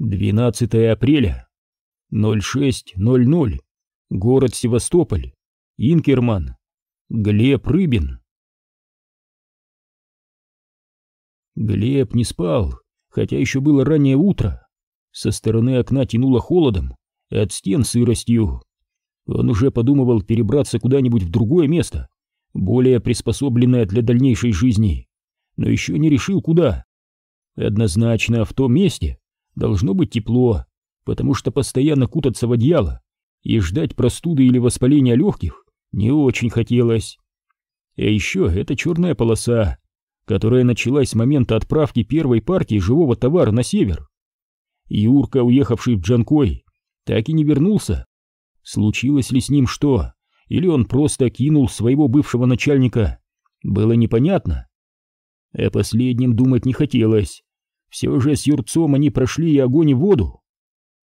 12 апреля. 06.00. Город Севастополь. Инкерман. Глеб Рыбин. Глеб не спал, хотя еще было раннее утро. Со стороны окна тянуло холодом, от стен сыростью. Он уже подумывал перебраться куда-нибудь в другое место, более приспособленное для дальнейшей жизни, но еще не решил куда. Однозначно в том месте, Должно быть тепло, потому что постоянно кутаться в одеяло и ждать простуды или воспаления легких не очень хотелось. А еще это черная полоса, которая началась с момента отправки первой партии живого товара на север. Юрка, уехавший в Джанкой, так и не вернулся. Случилось ли с ним что, или он просто кинул своего бывшего начальника, было непонятно. О последнем думать не хотелось. Все же с Юрцом они прошли и огонь и воду.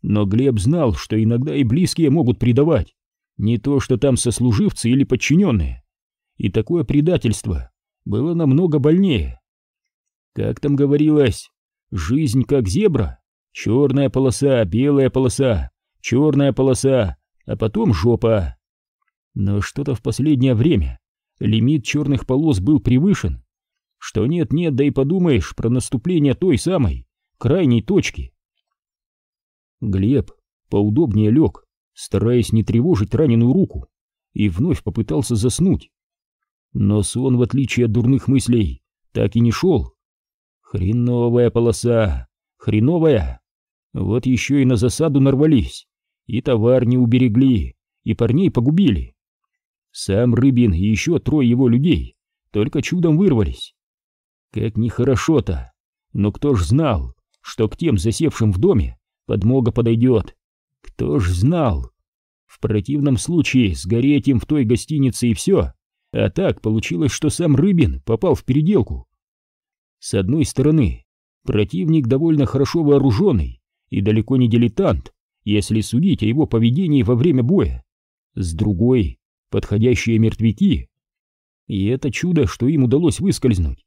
Но Глеб знал, что иногда и близкие могут предавать, не то что там сослуживцы или подчиненные. И такое предательство было намного больнее. Как там говорилось, жизнь как зебра, черная полоса, белая полоса, черная полоса, а потом жопа. Но что-то в последнее время лимит черных полос был превышен, что нет-нет, да и подумаешь про наступление той самой, крайней точки. Глеб поудобнее лег, стараясь не тревожить раненую руку, и вновь попытался заснуть. Но сон, в отличие от дурных мыслей, так и не шел. Хреновая полоса, хреновая. Вот еще и на засаду нарвались, и товар не уберегли, и парней погубили. Сам Рыбин и еще трое его людей только чудом вырвались. Как нехорошо-то. Но кто ж знал, что к тем засевшим в доме подмога подойдет? Кто ж знал? В противном случае сгореть им в той гостинице и все. А так получилось, что сам Рыбин попал в переделку. С одной стороны, противник довольно хорошо вооруженный и далеко не дилетант, если судить о его поведении во время боя. С другой, подходящие мертвяки. И это чудо, что им удалось выскользнуть.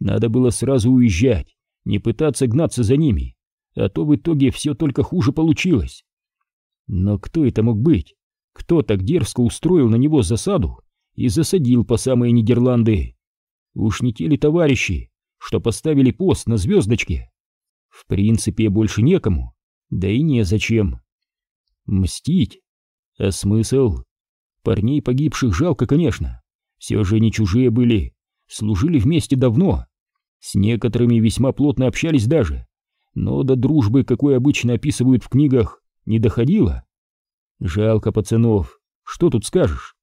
Надо было сразу уезжать, не пытаться гнаться за ними, а то в итоге все только хуже получилось. Но кто это мог быть? Кто так дерзко устроил на него засаду и засадил по самые Нидерланды? Уж не те ли товарищи, что поставили пост на звездочке? В принципе, больше некому, да и незачем. Мстить? А смысл? Парней погибших жалко, конечно, все же не чужие были, служили вместе давно, с некоторыми весьма плотно общались даже, но до дружбы, какой обычно описывают в книгах, не доходило. Жалко пацанов, что тут скажешь?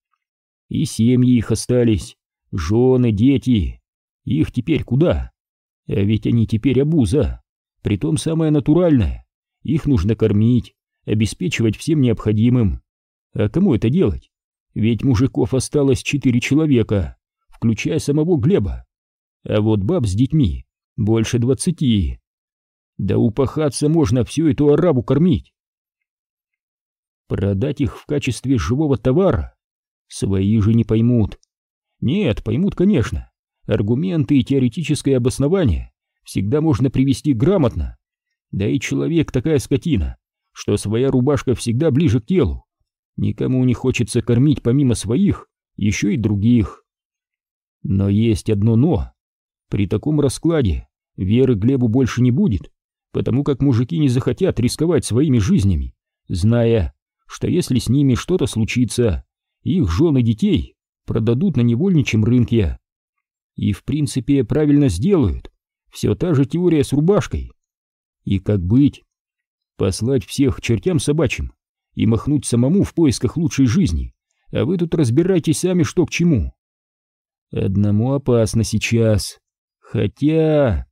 И семьи их остались, жены, дети. Их теперь куда? А ведь они теперь обуза, притом самое натуральное. Их нужно кормить, обеспечивать всем необходимым. А кому это делать? Ведь мужиков осталось четыре человека, включая самого Глеба а вот баб с детьми больше двадцати. Да упахаться можно всю эту арабу кормить. Продать их в качестве живого товара свои же не поймут. Нет, поймут, конечно. Аргументы и теоретическое обоснование всегда можно привести грамотно. Да и человек такая скотина, что своя рубашка всегда ближе к телу. Никому не хочется кормить помимо своих еще и других. Но есть одно «но». При таком раскладе веры Глебу больше не будет, потому как мужики не захотят рисковать своими жизнями, зная, что если с ними что-то случится, их жены детей продадут на невольничьем рынке. И в принципе правильно сделают, все та же теория с рубашкой. И как быть? Послать всех к чертям собачьим и махнуть самому в поисках лучшей жизни, а вы тут разбирайтесь сами, что к чему. Одному опасно сейчас. Хотя...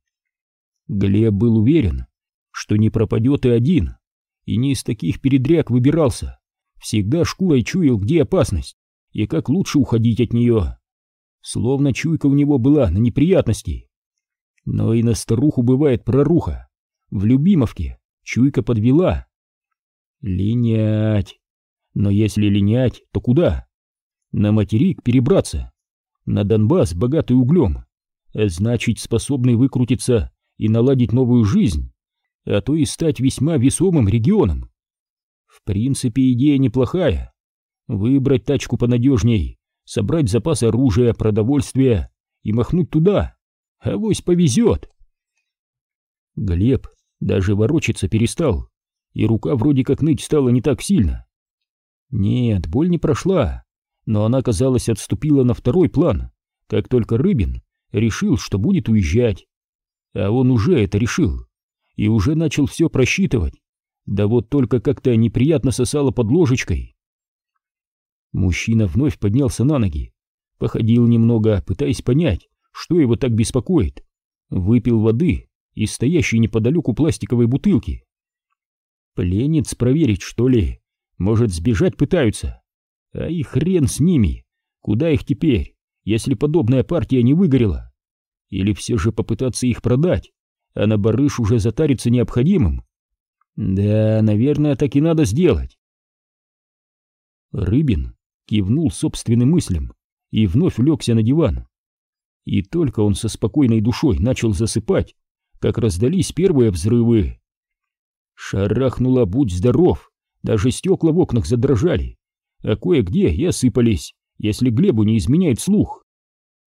Глеб был уверен, что не пропадет и один, и не из таких передряг выбирался. Всегда шкурой чуял, где опасность, и как лучше уходить от нее. Словно чуйка у него была на неприятности. Но и на старуху бывает проруха. В Любимовке чуйка подвела. Линять. Но если линять, то куда? На материк перебраться. На Донбасс, богатый углем значит, способный выкрутиться и наладить новую жизнь. а то и стать весьма весомым регионом. В принципе, идея неплохая. Выбрать тачку понадежней, собрать запас оружия, продовольствия и махнуть туда. Авось повезет. Глеб даже ворочаться перестал, и рука вроде как ныть стала не так сильно. Нет, боль не прошла, но она, казалось, отступила на второй план, как только Рыбин решил, что будет уезжать. А он уже это решил, и уже начал все просчитывать. Да вот только как-то неприятно сосало под ложечкой. Мужчина вновь поднялся на ноги, походил немного, пытаясь понять, что его так беспокоит. Выпил воды из стоящей неподалеку пластиковой бутылки. Пленниц проверить, что ли? Может, сбежать пытаются? А и хрен с ними! Куда их теперь, если подобная партия не выгорела? Или все же попытаться их продать, а на барыш уже затариться необходимым? Да, наверное, так и надо сделать. Рыбин кивнул собственным мыслям и вновь улегся на диван. И только он со спокойной душой начал засыпать, как раздались первые взрывы. Шарахнуло «Будь здоров!» Даже стекла в окнах задрожали, а кое-где и осыпались, если Глебу не изменяет слух.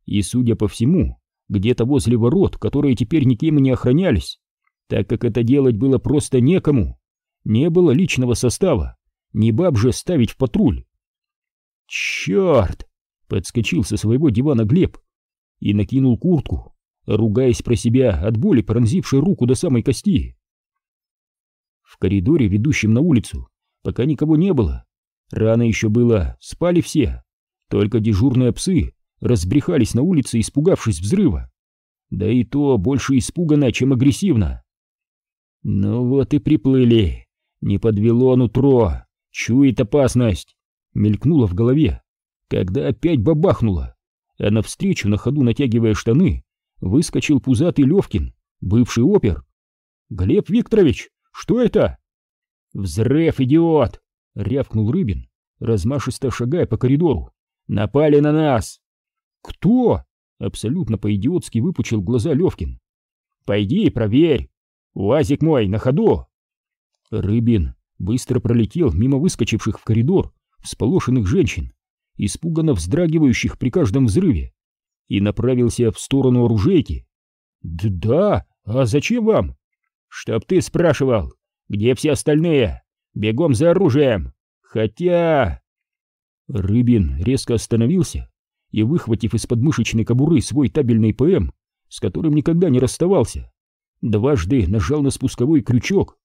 И, судя по всему, где-то возле ворот, которые теперь никем не охранялись, так как это делать было просто некому. Не было личного состава, не баб же ставить в патруль. «Черт!» — подскочил со своего дивана Глеб и накинул куртку, ругаясь про себя от боли, пронзившей руку до самой кости. В коридоре, ведущем на улицу, пока никого не было. Рано еще было, спали все. Только дежурные псы разбрехались на улице, испугавшись взрыва. Да и то больше испуганно, чем агрессивно. Ну вот и приплыли. Не подвело нутро. Чует опасность. Мелькнуло в голове, когда опять бабахнуло. А навстречу, на ходу натягивая штаны, выскочил пузатый Левкин, бывший опер. «Глеб Викторович, что это?» «Взрыв, идиот!» — рявкнул Рыбин, размашисто шагая по коридору. «Напали на нас!» «Кто?» — абсолютно по-идиотски выпучил глаза Левкин. «Пойди и проверь! Уазик мой, на ходу!» Рыбин быстро пролетел мимо выскочивших в коридор всполошенных женщин, испуганно вздрагивающих при каждом взрыве, и направился в сторону оружейки. «Да, а зачем вам?» «Чтоб ты спрашивал, где все остальные? Бегом за оружием! Хотя...» Рыбин резко остановился и, выхватив из подмышечной кобуры свой табельный ПМ, с которым никогда не расставался, дважды нажал на спусковой крючок.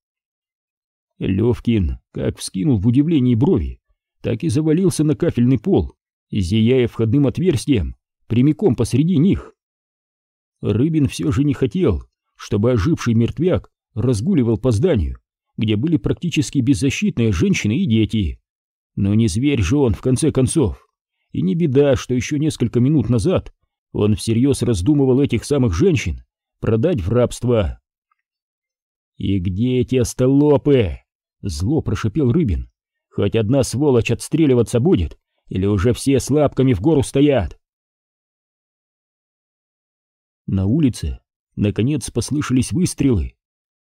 Левкин как вскинул в удивлении брови, так и завалился на кафельный пол, зияя входным отверстием прямиком посреди них. Рыбин все же не хотел, чтобы оживший мертвяк разгуливал по зданию, где были практически беззащитные женщины и дети. Но не зверь же он, в конце концов. И не беда, что еще несколько минут назад он всерьез раздумывал этих самых женщин продать в рабство. «И где эти остолопы?» — зло прошипел Рыбин. «Хоть одна сволочь отстреливаться будет, или уже все с лапками в гору стоят?» На улице, наконец, послышались выстрелы.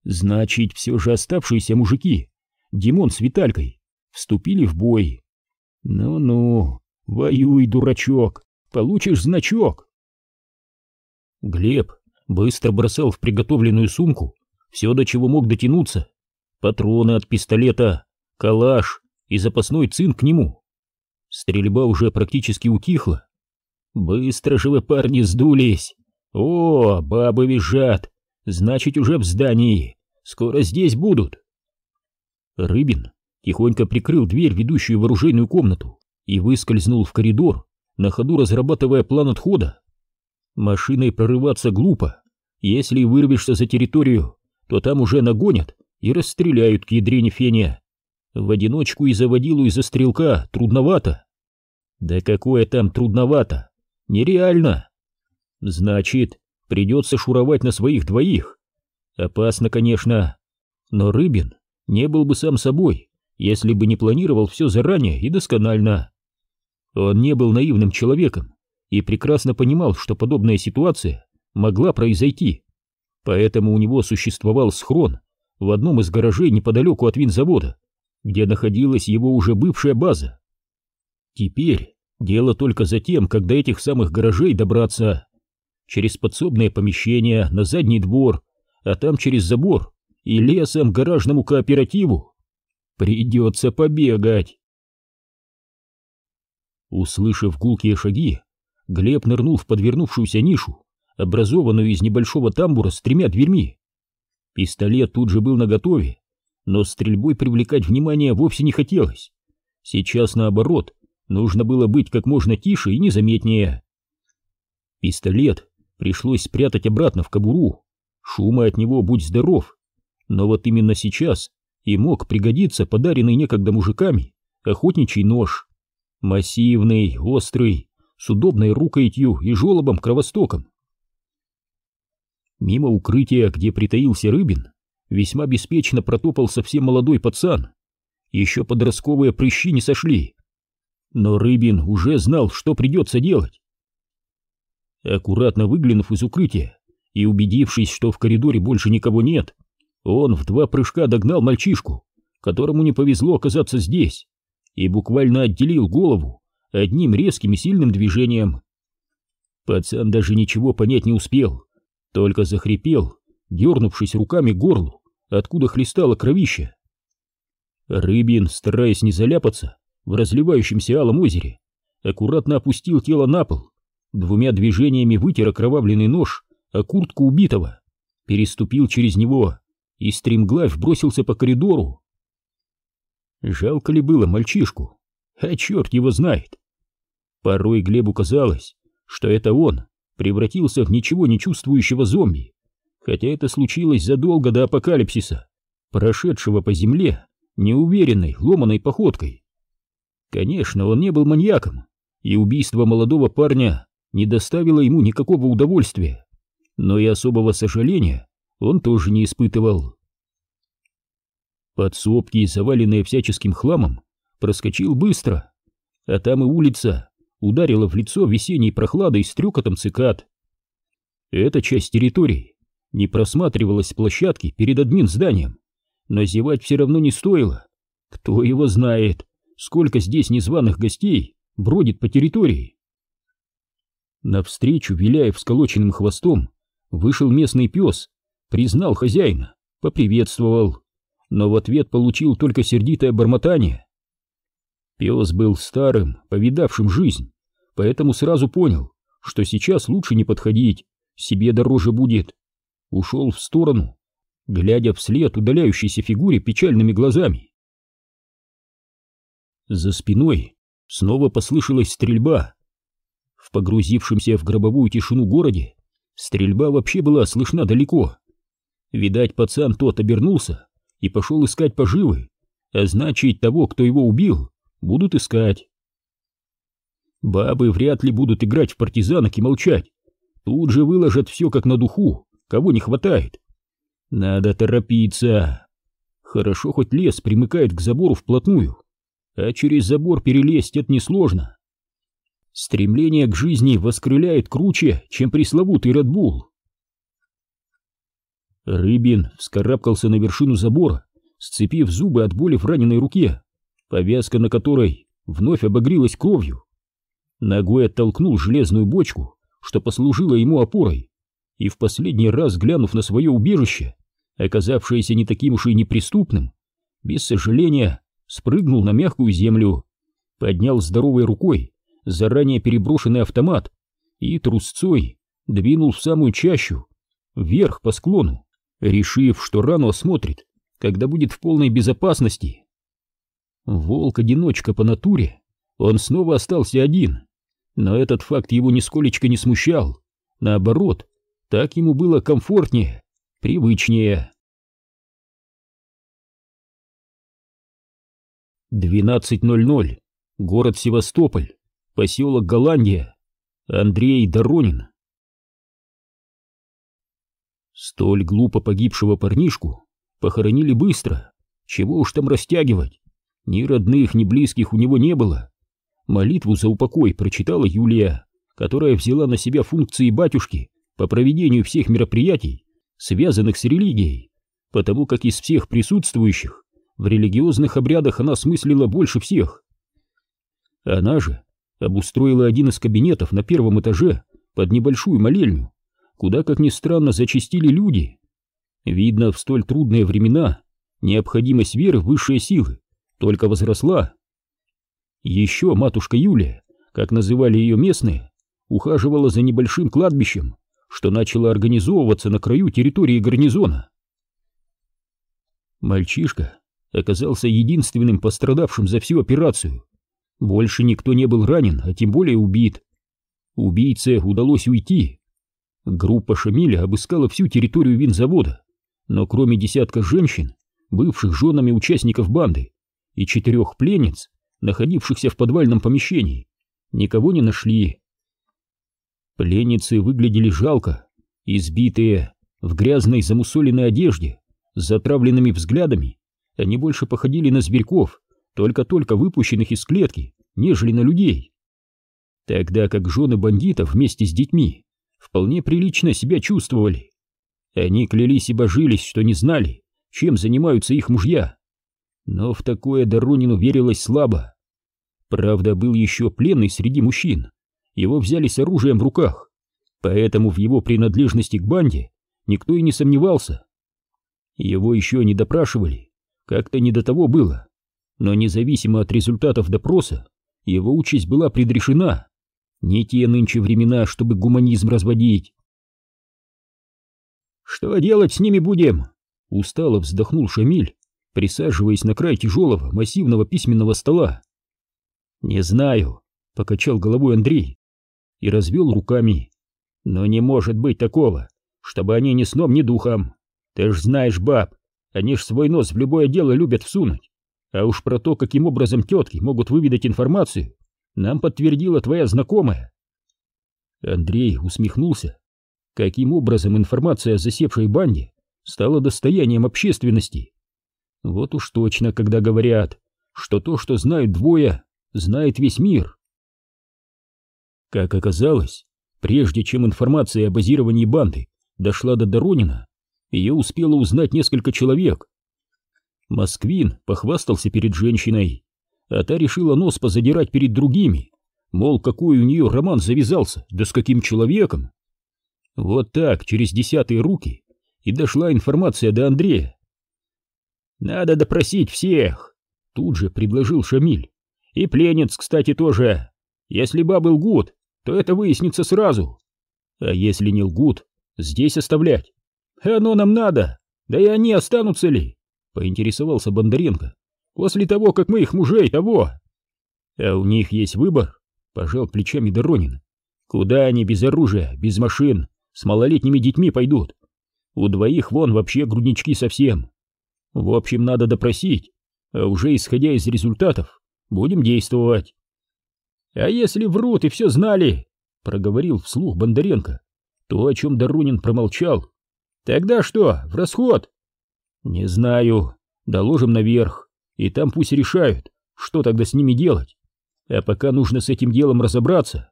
Значит, все же оставшиеся мужики, Димон с Виталькой, вступили в бой. Ну-ну, воюй, дурачок, получишь значок. Глеб быстро бросал в приготовленную сумку все, до чего мог дотянуться. Патроны от пистолета, калаш и запасной цинк к нему. Стрельба уже практически утихла. Быстро же вы, парни, сдулись. О, бабы визжат, значит, уже в здании. Скоро здесь будут. Рыбин тихонько прикрыл дверь, ведущую в оружейную комнату, и выскользнул в коридор, на ходу разрабатывая план отхода. Машиной прорываться глупо. Если вырвешься за территорию, то там уже нагонят и расстреляют к ядрене феня. В одиночку и за водилу, и за стрелка трудновато. Да какое там трудновато? Нереально. Значит, придется шуровать на своих двоих. Опасно, конечно, но Рыбин не был бы сам собой, если бы не планировал все заранее и досконально. Он не был наивным человеком и прекрасно понимал, что подобная ситуация могла произойти, поэтому у него существовал схрон в одном из гаражей неподалеку от винзавода, где находилась его уже бывшая база. Теперь дело только за тем, до этих самых гаражей добраться. Через подсобное помещение, на задний двор, а там через забор и лесом гаражному кооперативу. Придется побегать. Услышав гулкие шаги, Глеб нырнул в подвернувшуюся нишу, образованную из небольшого тамбура с тремя дверьми. Пистолет тут же был наготове, но стрельбой привлекать внимание вовсе не хотелось. Сейчас, наоборот, нужно было быть как можно тише и незаметнее. Пистолет пришлось спрятать обратно в кобуру. Шума от него будь здоров. Но вот именно сейчас и мог пригодиться подаренный некогда мужиками охотничий нож. Массивный, острый, с удобной рукоятью и жолобом-кровостоком. Мимо укрытия, где притаился Рыбин, весьма беспечно протопал совсем молодой пацан. Еще подростковые прыщи не сошли. Но Рыбин уже знал, что придется делать. Аккуратно выглянув из укрытия и убедившись, что в коридоре больше никого нет, он в два прыжка догнал мальчишку, которому не повезло оказаться здесь, и буквально отделил голову одним резким и сильным движением. Пацан даже ничего понять не успел, только захрипел, дернувшись руками к горлу, откуда хлестало кровище. Рыбин, стараясь не заляпаться в разливающемся алом озере, аккуратно опустил тело на пол, двумя движениями вытер окровавленный нож о куртку убитого, переступил через него и стремглавь бросился по коридору. Жалко ли было мальчишку? А черт его знает! Порой Глебу казалось, что это он превратился в ничего не чувствующего зомби, хотя это случилось задолго до апокалипсиса, прошедшего по земле неуверенной, ломаной походкой. Конечно, он не был маньяком, и убийство молодого парня не доставило ему никакого удовольствия, но и особого сожаления он тоже не испытывал. Подсобки, заваленные всяческим хламом, проскочил быстро, а там и улица ударила в лицо весенней прохладой с трюкотом цикад. Эта часть территории не просматривалась с площадки перед админ зданием, но зевать все равно не стоило. Кто его знает, сколько здесь незваных гостей бродит по территории. Навстречу, виляя всколоченным хвостом, вышел местный пес, признал хозяина, поприветствовал, но в ответ получил только сердитое бормотание. Пес был старым, повидавшим жизнь, поэтому сразу понял, что сейчас лучше не подходить, себе дороже будет. Ушел в сторону, глядя вслед удаляющейся фигуре печальными глазами. За спиной снова послышалась стрельба. Погрузившемся в гробовую тишину городе стрельба вообще была слышна далеко. Видать, пацан тот обернулся и пошел искать поживы, а значит, того, кто его убил, будут искать. Бабы вряд ли будут играть в партизанок и молчать. Тут же выложат все как на духу, кого не хватает. Надо торопиться. Хорошо, хоть лес примыкает к забору вплотную, а через забор перелезть это несложно. Стремление к жизни воскрыляет круче, чем пресловутый Редбул. Рыбин вскарабкался на вершину забора, сцепив зубы от боли в раненой руке, повязка на которой вновь обогрелась кровью. Ногой оттолкнул железную бочку, что послужило ему опорой, и в последний раз, глянув на свое убежище, оказавшееся не таким уж и неприступным, без сожаления спрыгнул на мягкую землю, поднял здоровой рукой заранее переброшенный автомат и трусцой двинул в самую чащу, вверх по склону решив, что рану осмотрит, когда будет в полной безопасности. Волк-одиночка по натуре, он снова остался один, но этот факт его нисколечко не смущал. Наоборот, так ему было комфортнее, привычнее. 12.00. Город Севастополь. Поселок Голландия. Андрей Доронин. Столь глупо погибшего парнишку похоронили быстро, чего уж там растягивать. Ни родных, ни близких у него не было. Молитву за упокой прочитала Юлия, которая взяла на себя функции батюшки по проведению всех мероприятий, связанных с религией, потому как из всех присутствующих в религиозных обрядах она смыслила больше всех. Она же обустроила один из кабинетов на первом этаже под небольшую молельню, куда, как ни странно, зачастили люди. Видно, в столь трудные времена необходимость веры в высшие силы только возросла. Еще матушка Юлия, как называли ее местные, ухаживала за небольшим кладбищем, что начало организовываться на краю территории гарнизона. Мальчишка оказался единственным пострадавшим за всю операцию. Больше никто не был ранен, а тем более убит. Убийце удалось уйти. Группа Шамиля обыскала всю территорию винзавода, но кроме десятка женщин, бывших женами участников банды, и четырех пленниц, находившихся в подвальном помещении, никого не нашли. Пленницы выглядели жалко, избитые, в грязной замусоленной одежде, с затравленными взглядами, они больше походили на зверьков, только-только выпущенных из клетки, нежели на людей. Тогда как жены бандитов вместе с детьми вполне прилично себя чувствовали. Они клялись и божились, что не знали, чем занимаются их мужья. Но в такое Доронину верилось слабо. Правда, был еще пленный среди мужчин. Его взяли с оружием в руках, поэтому в его принадлежности к банде никто и не сомневался. Его еще не допрашивали, как-то не до того было, но независимо от результатов допроса, его участь была предрешена. Не те нынче времена, чтобы гуманизм разводить. «Что делать с ними будем?» Устало вздохнул Шамиль, присаживаясь на край тяжелого массивного письменного стола. «Не знаю», — покачал головой Андрей и развел руками. «Но не может быть такого, чтобы они ни сном, ни духом. Ты ж знаешь баб, они ж свой нос в любое дело любят всунуть. А уж про то, каким образом тетки могут выведать информацию, нам подтвердила твоя знакомая. Андрей усмехнулся. Каким образом информация о засевшей банде стала достоянием общественности? Вот уж точно, когда говорят, что то, что знают двое, знает весь мир. Как оказалось, прежде чем информация о базировании банды дошла до Доронина, ее успело узнать несколько человек. Москвин похвастался перед женщиной, а та решила нос позадирать перед другими, мол, какой у нее роман завязался, да с каким человеком. Вот так, через десятые руки, и дошла информация до Андрея. «Надо допросить всех», — тут же предложил Шамиль. «И пленниц, кстати, тоже. Если бабы лгут, то это выяснится сразу. А если не лгут, здесь оставлять. Оно нам надо, да и они останутся ли?» — поинтересовался Бондаренко. «После того, как мы их мужей того». «А у них есть выбор», — пожал плечами Доронин. «Куда они без оружия, без машин, с малолетними детьми пойдут? У двоих вон вообще груднички совсем. В общем, надо допросить, а уже исходя из результатов, будем действовать». «А если врут и все знали?» — проговорил вслух Бондаренко. То, о чем Доронин промолчал, Тогда что, в расход? Не знаю. Доложим наверх, и там пусть решают, что тогда с ними делать. А пока нужно с этим делом разобраться.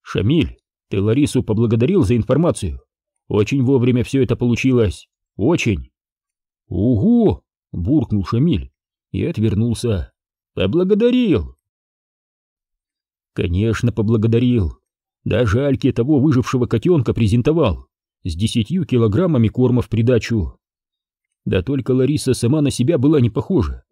Шамиль, ты Ларису поблагодарил за информацию. Очень вовремя все это получилось. Очень. Угу, буркнул Шамиль и отвернулся. Поблагодарил. Конечно, поблагодарил. Даже Альке того выжившего котенка презентовал с десятью килограммами корма в придачу. Да только Лариса сама на себя была не похожа,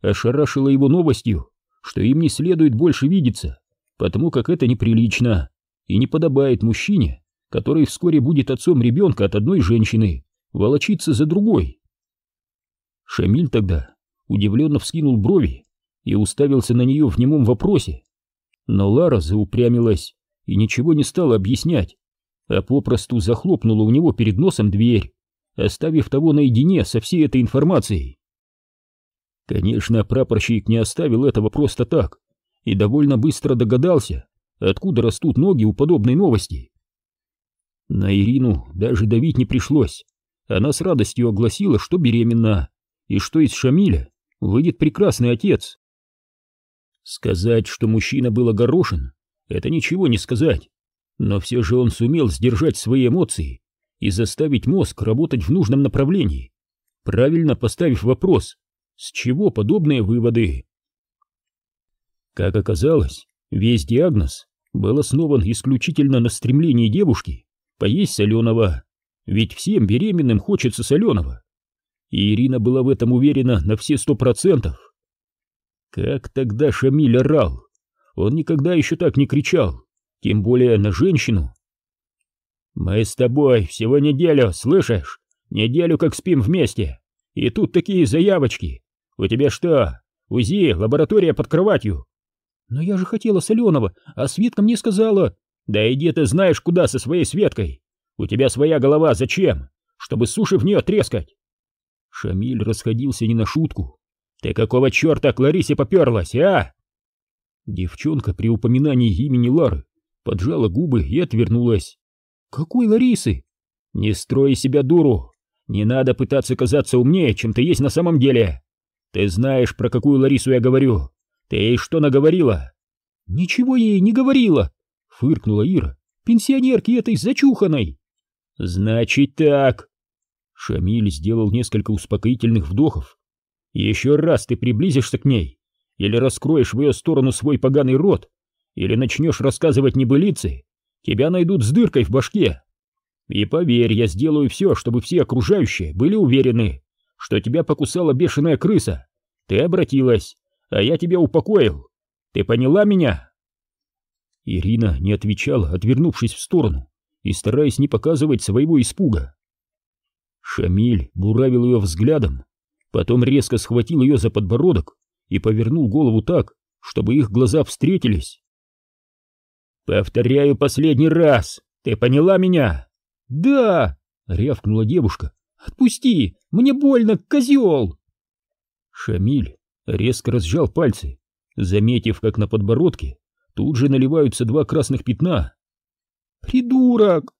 ошарашила его новостью, что им не следует больше видеться, потому как это неприлично и не подобает мужчине, который вскоре будет отцом ребенка от одной женщины, волочиться за другой. Шамиль тогда удивленно вскинул брови и уставился на нее в немом вопросе, но Лара заупрямилась и ничего не стала объяснять, а попросту захлопнула у него перед носом дверь, оставив того наедине со всей этой информацией. Конечно, прапорщик не оставил этого просто так и довольно быстро догадался, откуда растут ноги у подобной новости. На Ирину даже давить не пришлось. Она с радостью огласила, что беременна, и что из Шамиля выйдет прекрасный отец. Сказать, что мужчина был огорошен, это ничего не сказать. Но все же он сумел сдержать свои эмоции и заставить мозг работать в нужном направлении. правильно поставив вопрос, с чего подобные выводы. Как оказалось, весь диагноз был основан исключительно на стремлении девушки поесть соленого, ведь всем беременным хочется соленого. И Ирина была в этом уверена на все сто процентов. Как тогда Шамиль орал? Он никогда еще так не кричал, тем более на женщину. «Мы с тобой всего неделю, слышишь? Неделю как спим вместе. И тут такие заявочки. У тебя что, УЗИ, лаборатория под кроватью?» «Но я же хотела соленого, а Светка мне сказала...» «Да иди ты знаешь куда со своей Светкой. У тебя своя голова, зачем? Чтобы суши в нее трескать». Шамиль расходился не на шутку. «Ты какого черта к Ларисе поперлась, а?» Девчонка при упоминании имени Лары поджала губы и отвернулась. «Какой Ларисы?» «Не строй себя дуру! Не надо пытаться казаться умнее, чем ты есть на самом деле! Ты знаешь, про какую Ларису я говорю! Ты ей что наговорила?» «Ничего ей не говорила!» — фыркнула Ира. «Пенсионерки этой зачуханной!» «Значит так!» Шамиль сделал несколько успокоительных вдохов. «Еще раз ты приблизишься к ней, или раскроешь в ее сторону свой поганый рот, или начнешь рассказывать небылицы, тебя найдут с дыркой в башке. И поверь, я сделаю все, чтобы все окружающие были уверены, что тебя покусала бешеная крыса. Ты обратилась, а я тебя упокоил. Ты поняла меня?» Ирина не отвечала, отвернувшись в сторону и стараясь не показывать своего испуга. Шамиль буравил ее взглядом, потом резко схватил ее за подбородок и повернул голову так, чтобы их глаза встретились. «Повторяю последний раз, ты поняла меня?» «Да!» — рявкнула девушка. «Отпусти! Мне больно, козел!» Шамиль резко разжал пальцы, заметив, как на подбородке тут же наливаются два красных пятна. «Придурок!»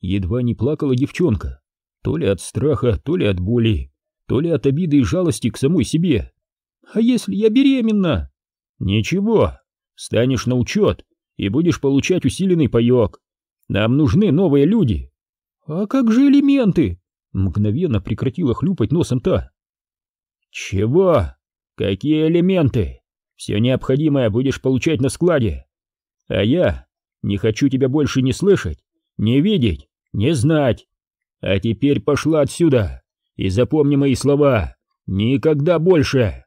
Едва не плакала девчонка, то ли от страха, то ли от боли, то ли от обиды и жалости к самой себе. «А если я беременна?» «Ничего, станешь на учет и будешь получать усиленный паек. Нам нужны новые люди». «А как же элементы?» Мгновенно прекратила хлюпать носом та. «Чего? Какие элементы? Все необходимое будешь получать на складе. А я не хочу тебя больше не слышать, не видеть, не знать. А теперь пошла отсюда и запомни мои слова. Никогда больше!»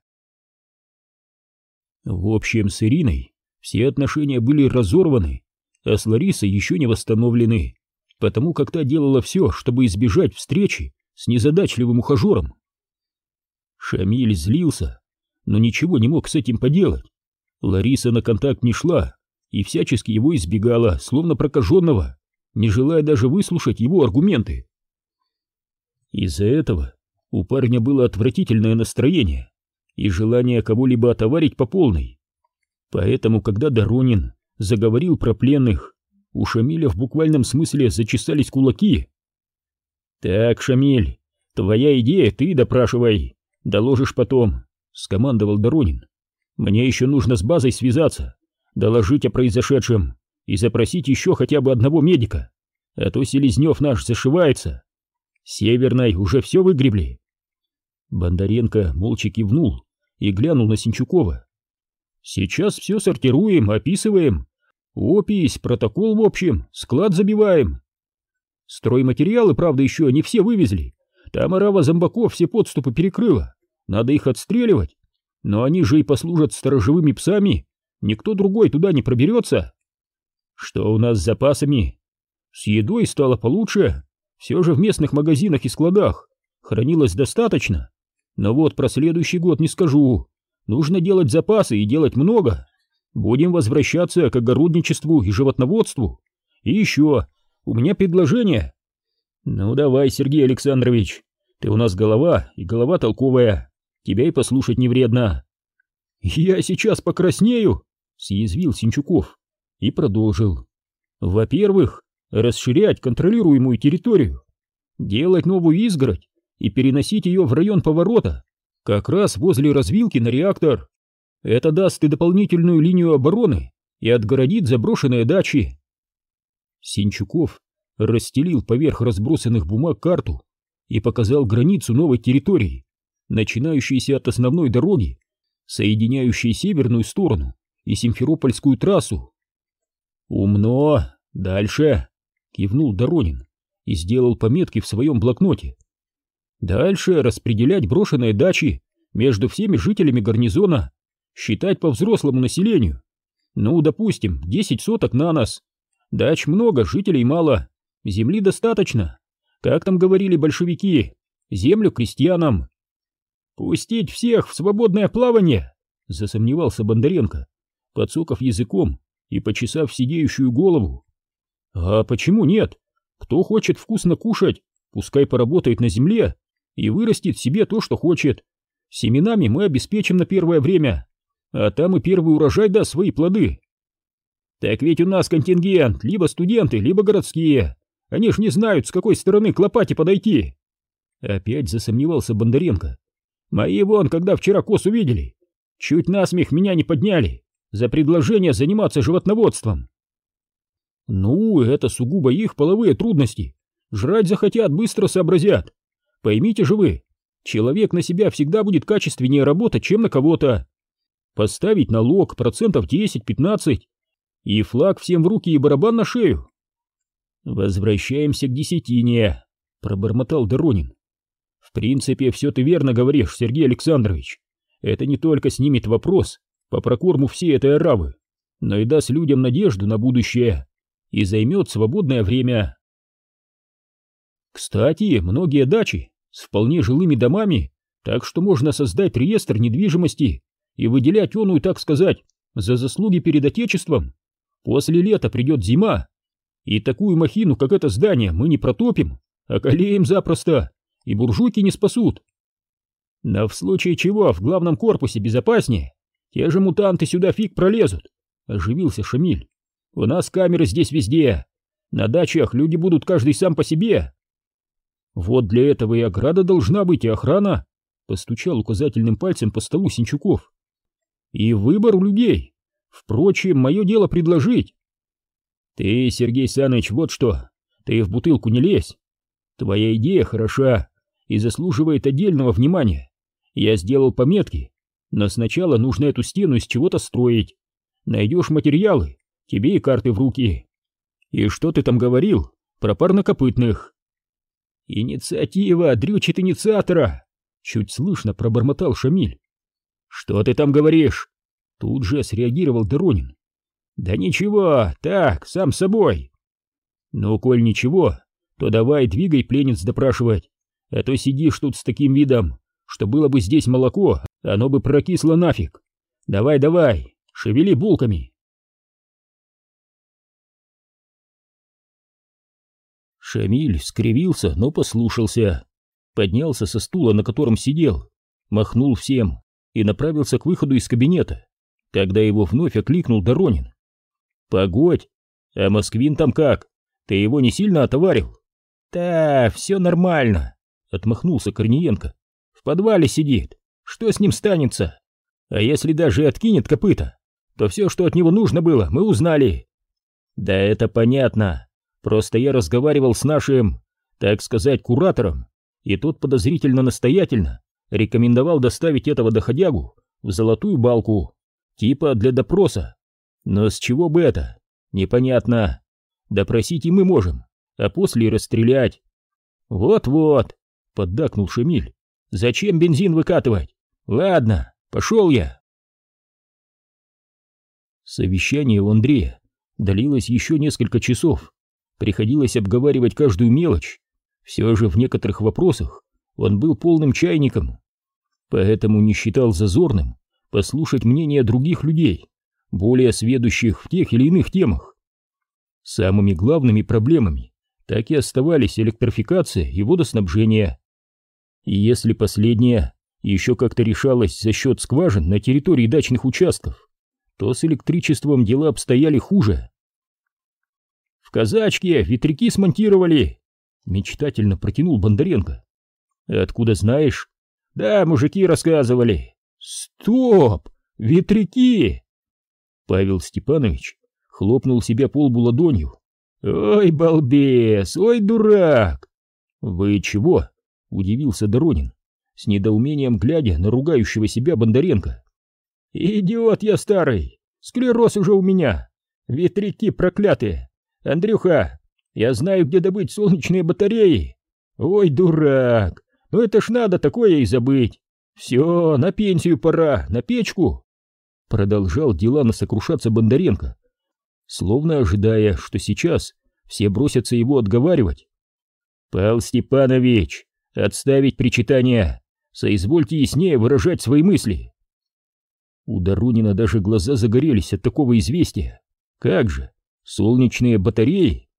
В общем, с Ириной все отношения были разорваны, а с Ларисой еще не восстановлены потому как та делала все, чтобы избежать встречи с незадачливым ухажером. Шамиль злился, но ничего не мог с этим поделать. Лариса на контакт не шла и всячески его избегала, словно прокаженного, не желая даже выслушать его аргументы. Из-за этого у парня было отвратительное настроение и желание кого-либо отоварить по полной. Поэтому, когда Доронин заговорил про пленных, у Шамиля в буквальном смысле зачесались кулаки. «Так, Шамиль, твоя идея, ты допрашивай, доложишь потом», — скомандовал Доронин. «Мне еще нужно с базой связаться, доложить о произошедшем и запросить еще хотя бы одного медика, а то Селезнев наш зашивается. Северной уже все выгребли». Бондаренко молча кивнул и глянул на Синчукова. «Сейчас все сортируем, описываем Опись, протокол в общем, склад забиваем. Стройматериалы, правда, еще не все вывезли. Там арава зомбаков все подступы перекрыла. Надо их отстреливать. Но они же и послужат сторожевыми псами. Никто другой туда не проберется. Что у нас с запасами? С едой стало получше. Все же в местных магазинах и складах хранилось достаточно. Но вот про следующий год не скажу. Нужно делать запасы и делать много. Будем возвращаться к огородничеству и животноводству. И еще, у меня предложение. Ну давай, Сергей Александрович, ты у нас голова, и голова толковая. Тебя и послушать не вредно. Я сейчас покраснею, съязвил Синчуков и продолжил. Во-первых, расширять контролируемую территорию, делать новую изгородь и переносить ее в район поворота, как раз возле развилки на реактор. Это даст и дополнительную линию обороны и отгородит заброшенные дачи. Синчуков расстелил поверх разбросанных бумаг карту и показал границу новой территории, начинающейся от основной дороги, соединяющей северную сторону и Симферопольскую трассу. «Умно! Дальше!» — кивнул Доронин и сделал пометки в своем блокноте. «Дальше распределять брошенные дачи между всеми жителями гарнизона, считать по взрослому населению. Ну, допустим, 10 соток на нас. Дач много, жителей мало, земли достаточно. Как там говорили большевики, землю крестьянам. Пустить всех в свободное плавание, засомневался Бондаренко, подсоков языком и почесав сидеющую голову. А почему нет? Кто хочет вкусно кушать, пускай поработает на земле и вырастет себе то, что хочет. Семенами мы обеспечим на первое время, а там и первый урожай даст свои плоды. Так ведь у нас контингент, либо студенты, либо городские. Они ж не знают, с какой стороны к лопате подойти. Опять засомневался Бондаренко. Мои вон, когда вчера кос увидели, чуть насмех меня не подняли за предложение заниматься животноводством. Ну, это сугубо их половые трудности. Жрать захотят, быстро сообразят. Поймите же вы, человек на себя всегда будет качественнее работать, чем на кого-то. Поставить налог процентов 10-15 и флаг всем в руки и барабан на шею. «Возвращаемся к десятине», — пробормотал Доронин. «В принципе, все ты верно говоришь, Сергей Александрович. Это не только снимет вопрос по прокорму всей этой аравы, но и даст людям надежду на будущее и займет свободное время». Кстати, многие дачи с вполне жилыми домами, так что можно создать реестр недвижимости и выделять оную, так сказать, за заслуги перед Отечеством. После лета придет зима, и такую махину, как это здание, мы не протопим, а колеем запросто, и буржуйки не спасут. Но в случае чего в главном корпусе безопаснее, те же мутанты сюда фиг пролезут, оживился Шамиль. У нас камеры здесь везде, на дачах люди будут каждый сам по себе. Вот для этого и ограда должна быть, и охрана, постучал указательным пальцем по столу Синчуков. И выбор у людей. Впрочем, мое дело предложить. Ты, Сергей Саныч, вот что, ты в бутылку не лезь. Твоя идея хороша и заслуживает отдельного внимания. Я сделал пометки, но сначала нужно эту стену из чего-то строить. Найдешь материалы, тебе и карты в руки. И что ты там говорил про парнокопытных? Инициатива дрючит инициатора, чуть слышно пробормотал Шамиль. Что ты там говоришь? Тут же среагировал Доронин. Да ничего, так, сам собой. Ну, коль ничего, то давай двигай пленниц допрашивать, а то сидишь тут с таким видом, что было бы здесь молоко, оно бы прокисло нафиг. Давай, давай, шевели булками. Шамиль скривился, но послушался. Поднялся со стула, на котором сидел, махнул всем и направился к выходу из кабинета, когда его вновь окликнул Доронин. Погодь, а Москвин там как? Ты его не сильно отоварил? Да, все нормально, отмахнулся Корниенко. В подвале сидит. Что с ним станется? А если даже откинет копыта, то все, что от него нужно было, мы узнали. Да это понятно. Просто я разговаривал с нашим, так сказать, куратором, и тот подозрительно настоятельно рекомендовал доставить этого доходягу в золотую балку, типа для допроса. Но с чего бы это? Непонятно. Допросить и мы можем, а после расстрелять. Вот-вот, поддакнул Шемиль. Зачем бензин выкатывать? Ладно, пошел я. Совещание у Андрея длилось еще несколько часов. Приходилось обговаривать каждую мелочь. Все же в некоторых вопросах он был полным чайником. Поэтому не считал зазорным послушать мнение других людей более сведущих в тех или иных темах. Самыми главными проблемами так и оставались электрификация и водоснабжение. И если последнее еще как-то решалось за счет скважин на территории дачных участков, то с электричеством дела обстояли хуже. «В казачке ветряки смонтировали!» — мечтательно протянул Бондаренко. «Откуда знаешь?» «Да, мужики рассказывали». «Стоп! Ветряки!» Павел Степанович хлопнул себя по лбу ладонью. «Ой, балбес! Ой, дурак!» «Вы чего?» Удивился Доронин, с недоумением глядя на ругающего себя Бондаренко. «Идиот я старый! Склероз уже у меня! Ветряки проклятые! Андрюха, я знаю, где добыть солнечные батареи! Ой, дурак! Ну это ж надо такое и забыть! Все, на пенсию пора, на печку!» Продолжал делано сокрушаться Бондаренко, словно ожидая, что сейчас все бросятся его отговаривать. «Пал Степанович, отставить причитания! Соизвольте яснее выражать свои мысли!» У Доронина даже глаза загорелись от такого известия. Как же, солнечные батареи?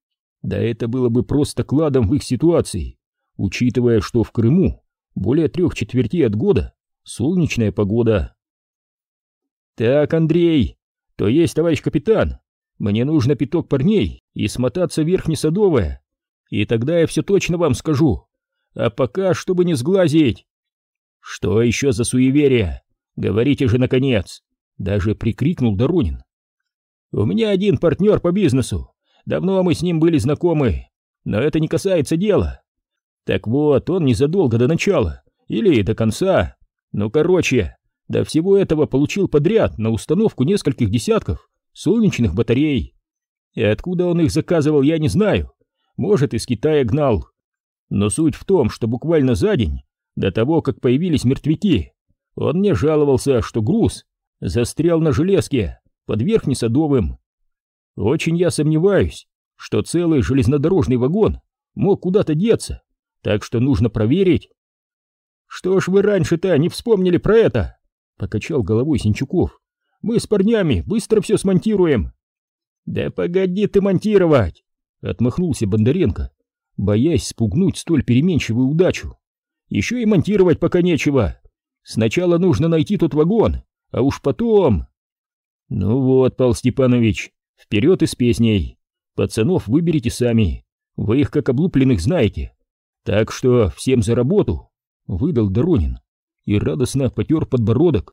Да это было бы просто кладом в их ситуации, учитывая, что в Крыму более трех четвертей от года солнечная погода. «Так, Андрей, то есть, товарищ капитан, мне нужно пяток парней и смотаться в Верхнесадовое, и тогда я все точно вам скажу. А пока, чтобы не сглазить. Что еще за суеверие? Говорите же, наконец!» Даже прикрикнул Доронин. «У меня один партнер по бизнесу. Давно мы с ним были знакомы, но это не касается дела. Так вот, он незадолго до начала, или до конца, ну короче, до всего этого получил подряд на установку нескольких десятков солнечных батарей. И откуда он их заказывал, я не знаю. Может, из Китая гнал. Но суть в том, что буквально за день, до того, как появились мертвяки, он мне жаловался, что груз застрял на железке под Верхнесадовым. Очень я сомневаюсь, что целый железнодорожный вагон мог куда-то деться, так что нужно проверить. Что ж вы раньше-то не вспомнили про это? Покачал головой Синчуков. Мы с парнями быстро все смонтируем. Да погоди ты монтировать! Отмахнулся Бондаренко, боясь спугнуть столь переменчивую удачу. Еще и монтировать пока нечего. Сначала нужно найти тот вагон, а уж потом... Ну вот, Пал Степанович, вперед и с песней. Пацанов выберите сами. Вы их как облупленных знаете. Так что всем за работу, выдал Доронин и радостно потер подбородок.